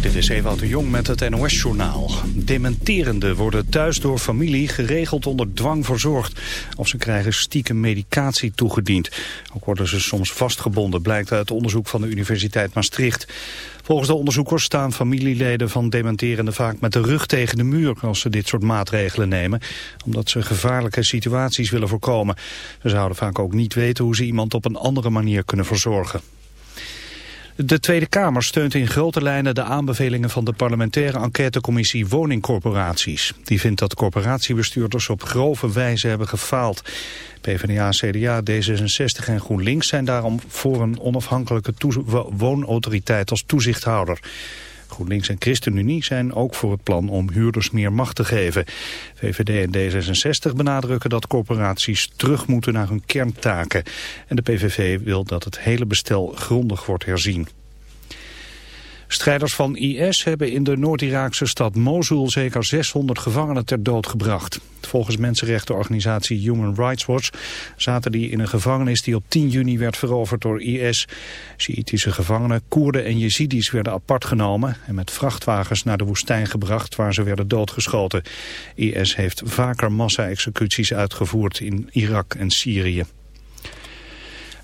Dit is Ewout de Jong met het NOS-journaal. Dementerenden worden thuis door familie geregeld onder dwang verzorgd. Of ze krijgen stiekem medicatie toegediend. Ook worden ze soms vastgebonden, blijkt uit onderzoek van de Universiteit Maastricht. Volgens de onderzoekers staan familieleden van dementerenden vaak met de rug tegen de muur als ze dit soort maatregelen nemen, omdat ze gevaarlijke situaties willen voorkomen. Ze zouden vaak ook niet weten hoe ze iemand op een andere manier kunnen verzorgen. De Tweede Kamer steunt in grote lijnen de aanbevelingen van de parlementaire enquêtecommissie woningcorporaties. Die vindt dat corporatiebestuurders op grove wijze hebben gefaald. PvdA, CDA, D66 en GroenLinks zijn daarom voor een onafhankelijke woonautoriteit als toezichthouder. GroenLinks en ChristenUnie zijn ook voor het plan om huurders meer macht te geven. VVD en D66 benadrukken dat corporaties terug moeten naar hun kerntaken. En de PVV wil dat het hele bestel grondig wordt herzien. Strijders van IS hebben in de Noord-Iraakse stad Mosul zeker 600 gevangenen ter dood gebracht. Volgens mensenrechtenorganisatie Human Rights Watch zaten die in een gevangenis die op 10 juni werd veroverd door IS. Sjiitische gevangenen, Koerden en Jezidis werden apart genomen en met vrachtwagens naar de woestijn gebracht waar ze werden doodgeschoten. IS heeft vaker massa-executies uitgevoerd in Irak en Syrië.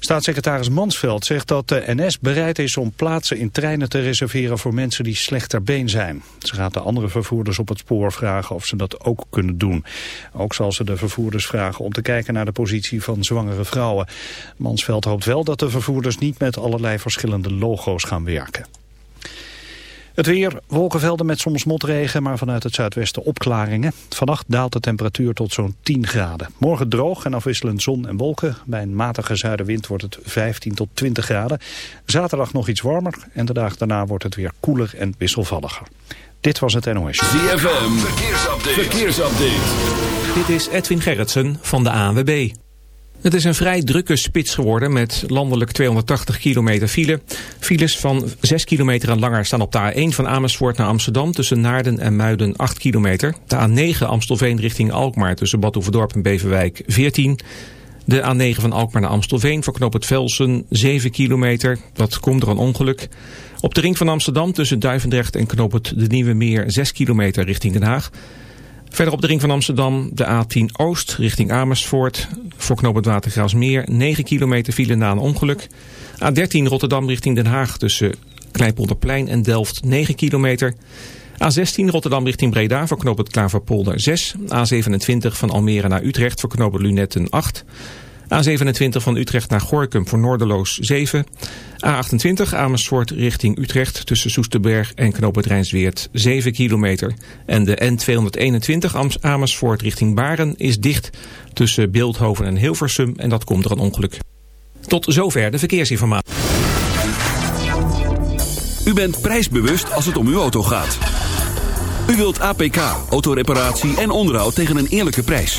Staatssecretaris Mansveld zegt dat de NS bereid is om plaatsen in treinen te reserveren voor mensen die slechter been zijn. Ze gaat de andere vervoerders op het spoor vragen of ze dat ook kunnen doen. Ook zal ze de vervoerders vragen om te kijken naar de positie van zwangere vrouwen. Mansveld hoopt wel dat de vervoerders niet met allerlei verschillende logo's gaan werken. Het weer, wolkenvelden met soms motregen, maar vanuit het zuidwesten opklaringen. Vannacht daalt de temperatuur tot zo'n 10 graden. Morgen droog en afwisselend zon en wolken. Bij een matige zuidenwind wordt het 15 tot 20 graden. Zaterdag nog iets warmer en de dag daarna wordt het weer koeler en wisselvalliger. Dit was het NOS. ZFM, verkeersupdate. verkeersupdate. Dit is Edwin Gerritsen van de ANWB. Het is een vrij drukke spits geworden met landelijk 280 kilometer file. Files van 6 kilometer en langer staan op de A1 van Amersfoort naar Amsterdam... tussen Naarden en Muiden 8 kilometer. De A9 Amstelveen richting Alkmaar tussen Bad en Beverwijk 14. De A9 van Alkmaar naar Amstelveen voor het Velsen 7 kilometer. Dat komt door een ongeluk. Op de ring van Amsterdam tussen Duivendrecht en knoop het de Nieuwe Meer 6 kilometer richting Den Haag... Verder op de ring van Amsterdam de A10 Oost richting Amersfoort. Voor knoop het Watergraafsmeer 9 kilometer file na een ongeluk. A13 Rotterdam richting Den Haag tussen Kleinpolderplein en Delft 9 kilometer. A16 Rotterdam richting Breda voor knoop het Klaverpolder 6. A27 van Almere naar Utrecht voor knoop het Lunetten 8. A27 van Utrecht naar Gorkum voor Noorderloos 7. A28 Amersfoort richting Utrecht tussen Soesterberg en Knoop 7 kilometer. En de N221 Amersfoort richting Baren is dicht tussen Beeldhoven en Hilversum en dat komt door een ongeluk. Tot zover de verkeersinformatie. U bent prijsbewust als het om uw auto gaat. U wilt APK, autoreparatie en onderhoud tegen een eerlijke prijs.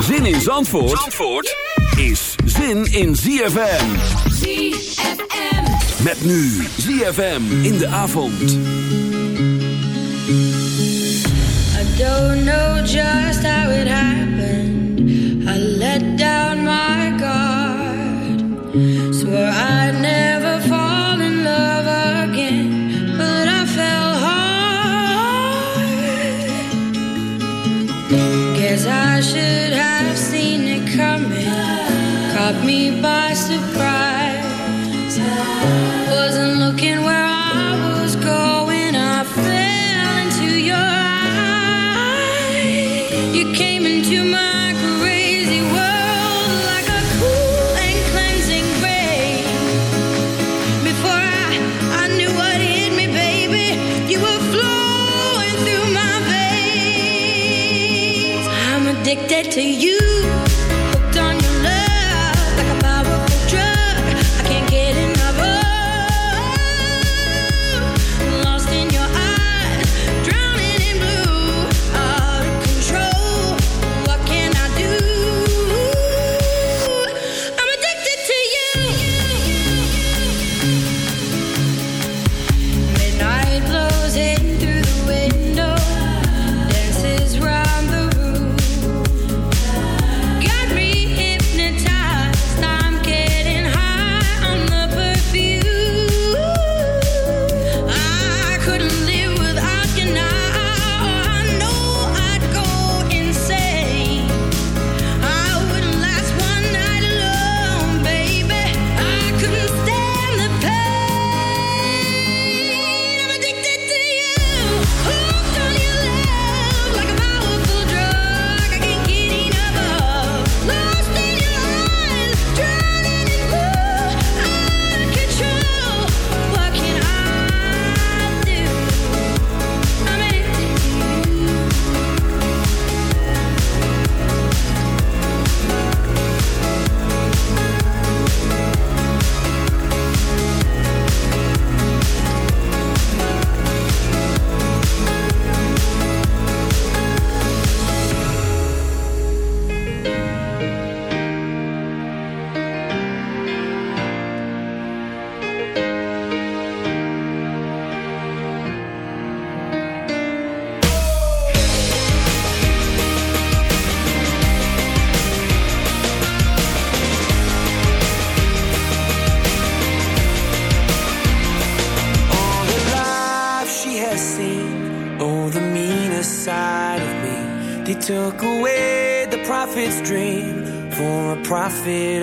Zin in Zandvoort, Zandvoort yeah. is zin in ZFM. ZFM. Met nu ZFM in de avond. I don't know just how it happened. I let down my guard. Swore I it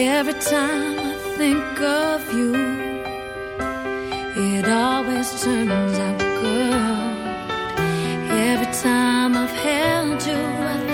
Every time I think of you, it always turns out good. Every time I've held you, I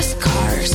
cars,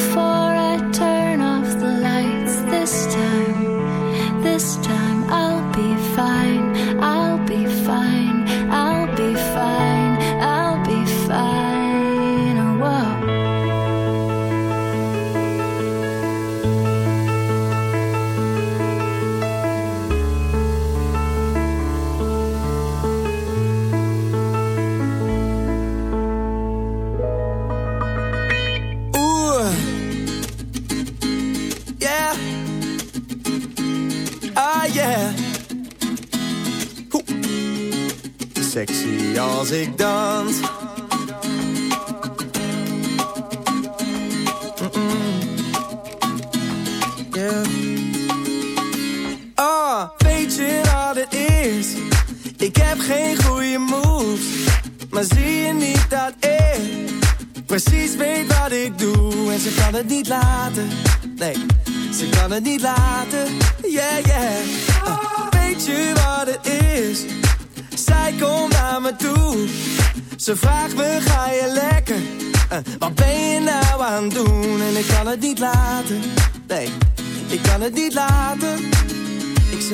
Before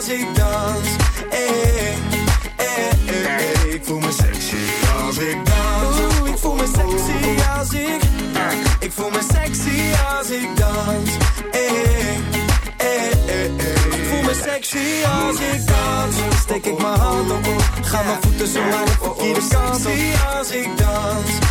Als ik dans. Hey, hey, hey, hey. Ik voel me sexy als ik dans. Oeh, ik voel me sexy als ik... Ik voel me sexy als ik dans. Ik voel me sexy als ik dans. Steek ik mijn hand op. Ga mijn voeten zo maar de verkeerde kant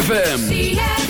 ZFM.